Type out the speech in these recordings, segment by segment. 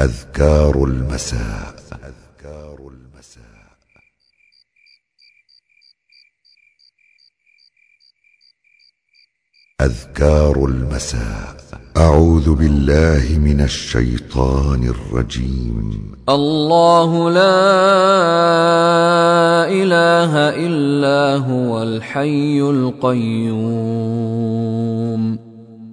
أذكار المساء. أذكار المساء. أذكار المساء. أعوذ بالله من الشيطان الرجيم. الله لا إله إلا هو الحي القيوم.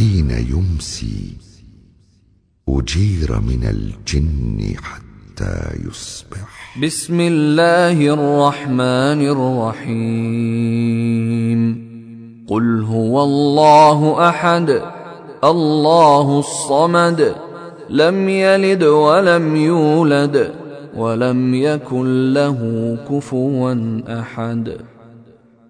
حين يمسي أجير من الجن حتى يصبح. بسم الله الرحمن الرحيم. قل هو الله أحد الله الصمد لم يلد ولم يولد ولم يكن له كفوا أحد.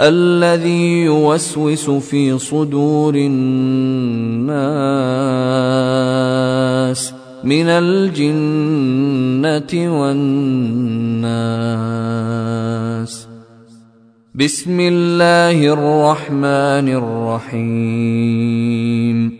الذي يوسوس في صدور الناس من الجنة والناس. بسم الله الرحمن الرحيم.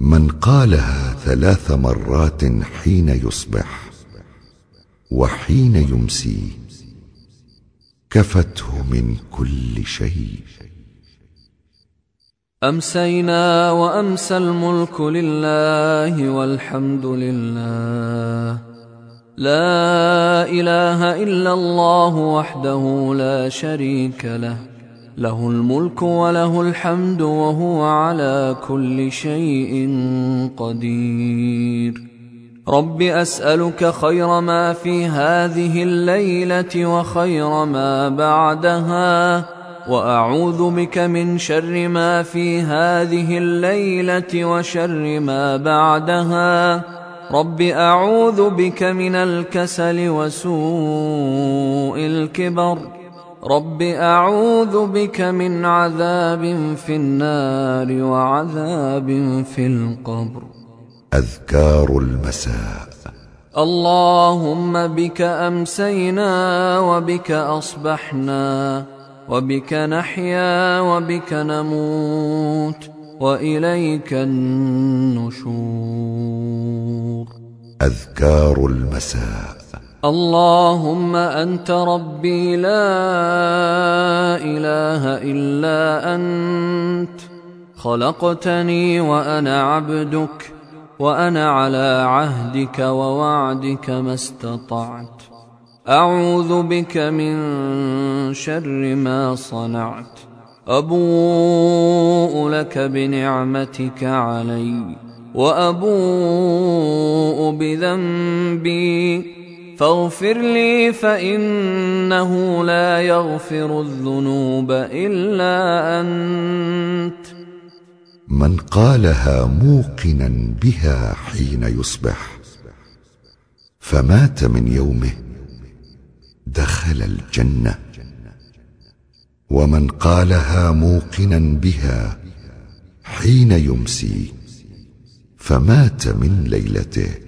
من قالها ثلاث مرات حين يصبح وحين يمسي كفته من كل شيء. أمسينا وأمسى الملك لله والحمد لله. لا إله إلا الله وحده لا شريك له. له الملك وله الحمد وهو على كل شيء قدير. رب أسألك خير ما في هذه الليلة وخير ما بعدها وأعوذ بك من شر ما في هذه الليلة وشر ما بعدها. رب أعوذ بك من الكسل وسوء الكبر. رب اعوذ بك من عذاب في النار وعذاب في القبر. أذكار المساء. اللهم بك امسينا وبك اصبحنا وبك نحيا وبك نموت واليك النشور. أذكار المساء. اللهم أنت ربي لا إله إلا أنت. خلقتني وأنا عبدك وأنا على عهدك ووعدك ما استطعت. أعوذ بك من شر ما صنعت. أبوء لك بنعمتك علي وأبوء بذنبي. فاغفر لي فإنه لا يغفر الذنوب إلا أنت. من قالها موقنا بها حين يصبح فمات من يومه دخل الجنة. ومن قالها موقنا بها حين يمسي فمات من ليلته.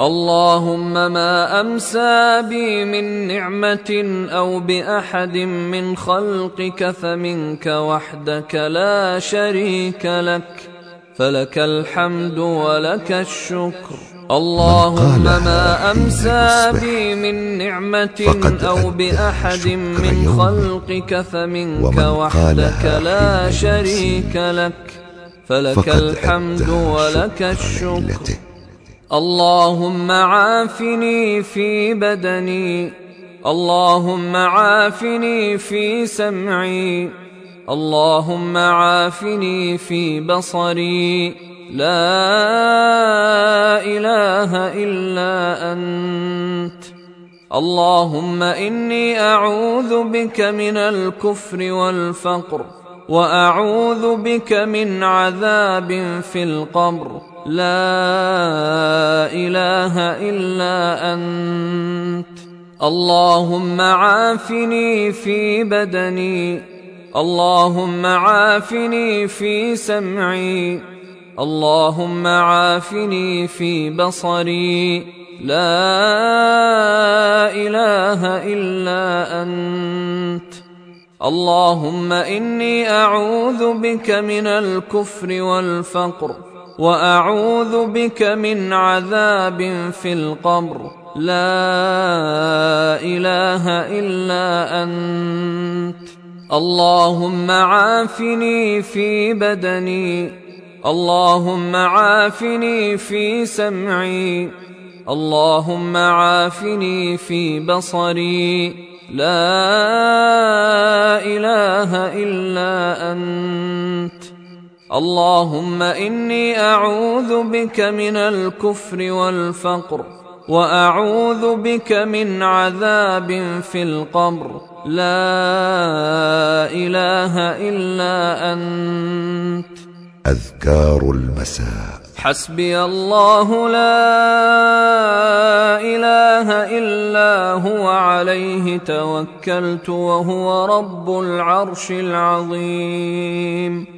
اللهم ما أمسى بي من نعمة أو بأحد من خلقك فمنك وحدك لا شريك لك. فلك الحمد ولك الشكر. اللهم ما أمسى بي من نعمة أو بأحد من خلقك فمنك وحدك لا شريك لك. فلك الحمد ولك الشكر. اللهم عافني في بدني. اللهم عافني في سمعي. اللهم عافني في بصري. لا إله إلا أنت. اللهم إني أعوذ بك من الكفر والفقر وأعوذ بك من عذاب في القبر. لا إله إلا أنت. اللهم عافني في بدني. اللهم عافني في سمعي. اللهم عافني في بصري. لا إله إلا أنت. اللهم إني أعوذ بك من الكفر والفقر. وأعوذ بك من عذاب في القبر. لا إله إلا أنت. اللهم عافني في بدني. اللهم عافني في سمعي. اللهم عافني في بصري. لا إله إلا أنت. اللهم إني أعوذ بك من الكفر والفقر وأعوذ بك من عذاب في القبر. لا إله إلا أنت. أذكار المساء. حسبي الله لا إله إلا هو عليه توكلت وهو رب العرش العظيم.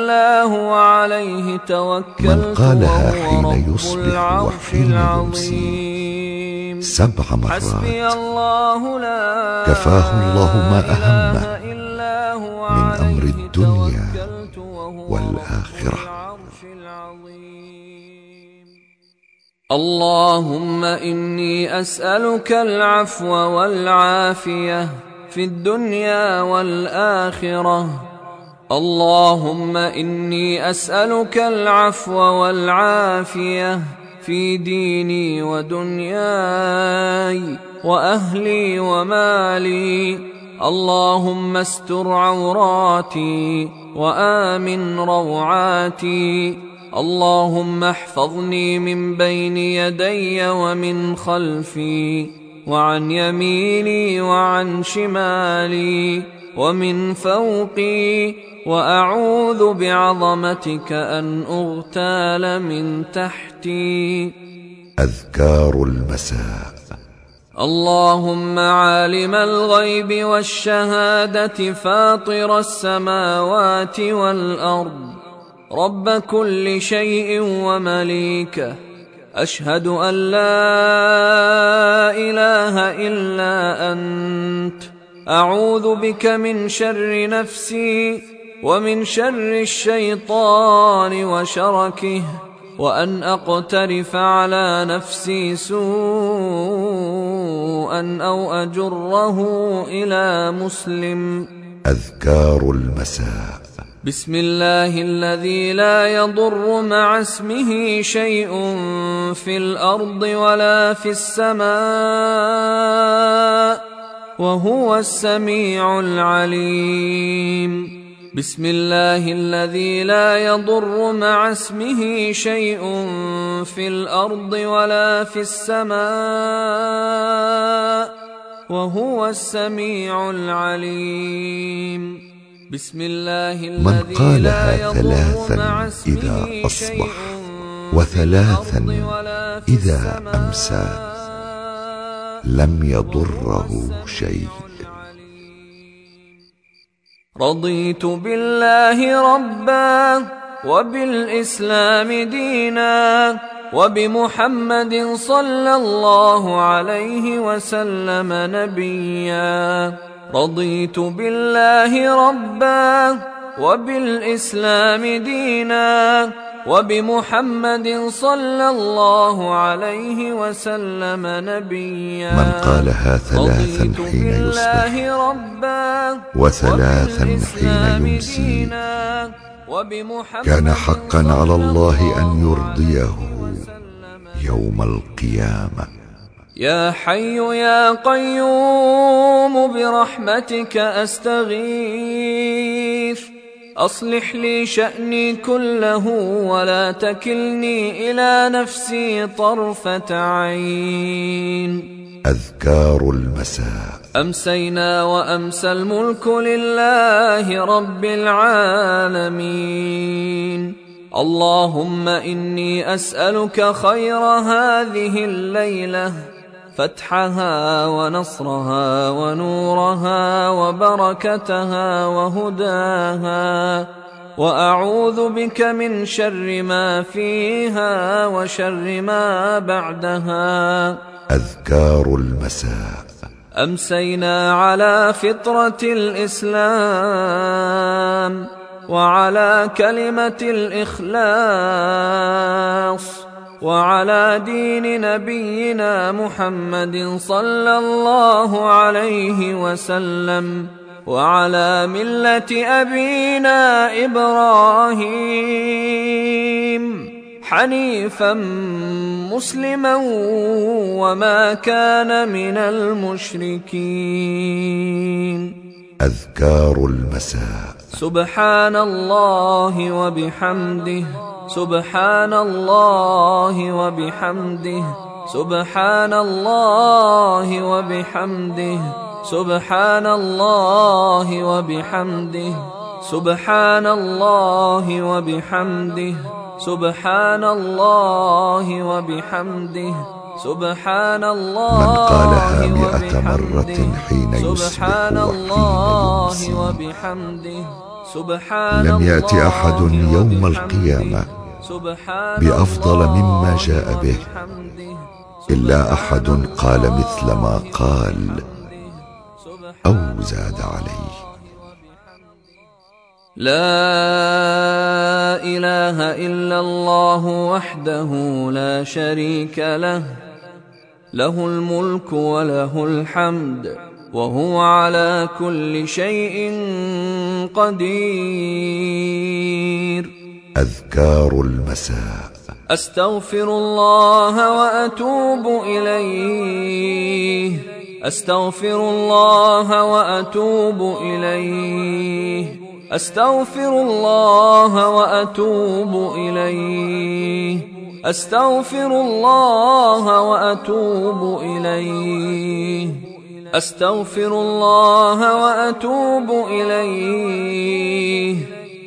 توكلت من قالها حين يصبح وحين يمسي سبع مرات. كفاه الله ما أهمه من أمر الدنيا والآخرة. اللهم إني أسألك العفو والعافية في الدنيا والآخرة. اللهم إني أسألك العفو والعافية في ديني ودنياي وأهلي ومالي. اللهم استر عوراتي وآمن روعاتي. اللهم احفظني من بين يدي ومن خلفي وعن يميني وعن شمالي. ومن فوقي وأعوذ بعظمتك أن أغتال من تحتي. أذكار المساء. اللهم عالم الغيب والشهادة فاطر السماوات والأرض. رب كل شيء ومليكه أشهد أن لا إله إلا أنت. أعوذ بك من شر نفسي ومن شر الشيطان وشركه وأن أقترف على نفسي سوءا أو أجره إلى مسلم. أذكار المساء. بسم الله الذي لا يضر مع اسمه شيء في الأرض ولا في السماء. وهو السميع العليم. بسم الله الذي لا يضر مع اسمه شيء في الأرض ولا في السماء وهو السميع العليم. بسم الله من قالها لا يضر مع ثلاثا اسمه إذا أصبح؟ شيء في وثلاثا الأرض ولا لم يضره شيء. رضيت بالله ربا وبالإسلام دينا وبمحمد صلى الله عليه وسلم نبيا. رضيت بالله ربا وبالإسلام دينا وبمحمد صلى الله عليه وسلم نبيا. من قالها ثلاثا حين يصبح وثلاثا حين يمسي. كان حقا على الله أن يرضيه يوم القيامة. يا حي يا قيوم برحمتك أستغيث. أصلح لي شأني كله ولا تكلني إلى نفسي طرفة عين. أذكار المساء. أمسينا وأمسى الملك لله رب العالمين. اللهم إني أسألك خير هذه الليلة فتحها ونصرها ونورها وبركتها وهداها وأعوذ بك من شر ما فيها وشر ما بعدها. أذكار المساء. أمسينا على فطرة الإسلام وعلى كلمة الإخلاص. وعلى دين نبينا محمد صلى الله عليه وسلم وعلى ملة أبينا إبراهيم حنيفا مسلما وما كان من المشركين. أذكار المساء. سبحان الله وبحمده. سبحان الله وبحمده سبحان الله وبحمده سبحان الله وبحمده سبحان الله وبحمده سبحان الله وبحمده سبحان الله من قالها مئة مرة. حين يصبح سبحان وحين الله يمسي. وبحمده سبحان لم يأت الله أحد يوم. القيامة سبحان بأفضل مما جاء به. إلا أحد قال مثل ما قال أو زاد عليه. لا إله إلا الله وحده لا شريك له. له الملك وله الحمد وهو على كل شيء قدير. أذكار المساء. أستغفر الله وأتوب إليه. أستغفر الله وأتوب إليه. أستغفر الله وأتوب إليه. أستغفر الله وأتوب إليه. أستغفر الله وأتوب إليه.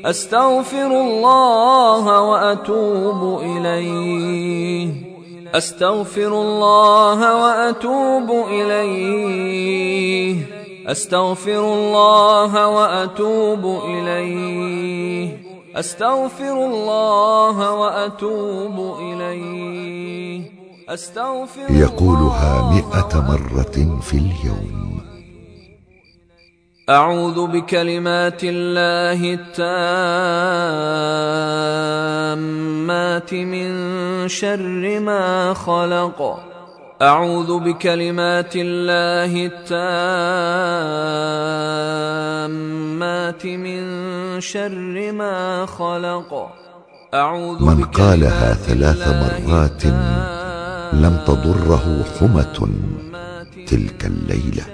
أستغفر الله وأتوب إليه. أستغفر الله وأتوب إليه. أستغفر الله وأتوب إليه. أستغفر الله وأتوب إليه. يقولها مئة مرة في اليوم. أعوذ بكلمات الله التامات من شر ما خلق. أعوذ بكلمات الله التامات من شر ما خلق. أعوذ من قالها ثلاث مرات لم تضره حمة تلك الليلة.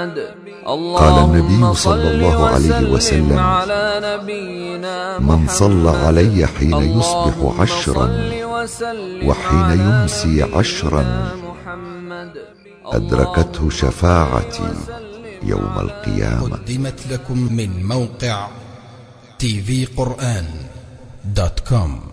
قال النبي صلى الله عليه وسلم على نبينا من صلى محمد. علي حين يصبح عشرا وحين يمسي عشرا محمد. أدركته شفاعتي يوم القيامة قدمت لكم من موقع TV Quran dot com